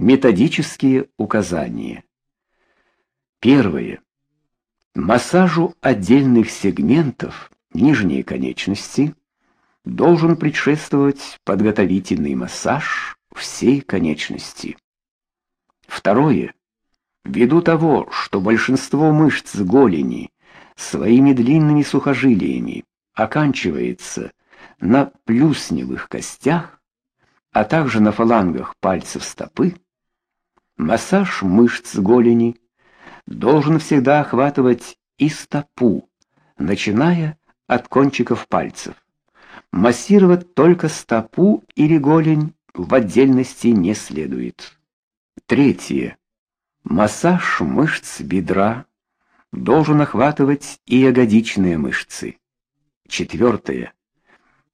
Методические указания. Первое. Массажу отдельных сегментов нижней конечности должен предшествовать подготовительный массаж всей конечности. Второе. Ввиду того, что большинство мышц голени своими длинными сухожилиями оканчивается на плюсневых костях, а также на фалангах пальцев стопы, массаж мышц голени должен всегда охватывать и стопу, начиная от кончиков пальцев. Массировать только стопу или голень в отдельности не следует. Третье. Массаж мышц бедра должен охватывать и ягодичные мышцы. Четвертое.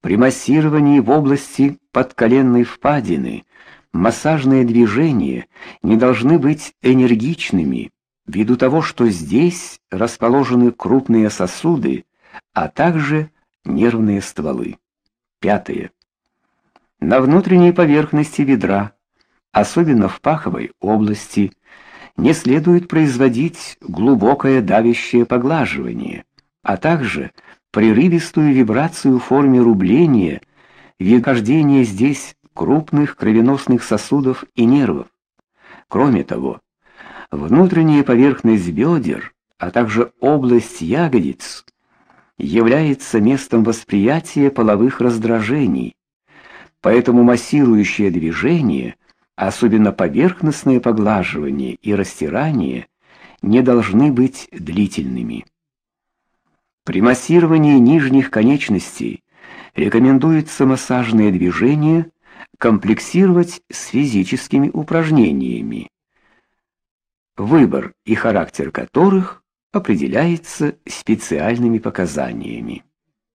При массировании в области подколенной впадины массажные движения не должны быть энергичными, ввиду того, что здесь расположены крупные сосуды, а также нервные стволы. Пятое. На внутренней поверхности бедра, особенно в паховой области, не следует производить глубокое давящее поглаживание, а также прерывистую вибрацию в форме рубления, вихождение здесь крупных кровеносных сосудов и нервов. Кроме того, внутренняя поверхность бедер, а также область ягодиц является местом восприятия половых раздражений. Поэтому массирующее движение – особенно поверхностное поглаживание и растирание, не должны быть длительными. При массировании нижних конечностей рекомендуется массажные движения комплексировать с физическими упражнениями, выбор и характер которых определяется специальными показаниями.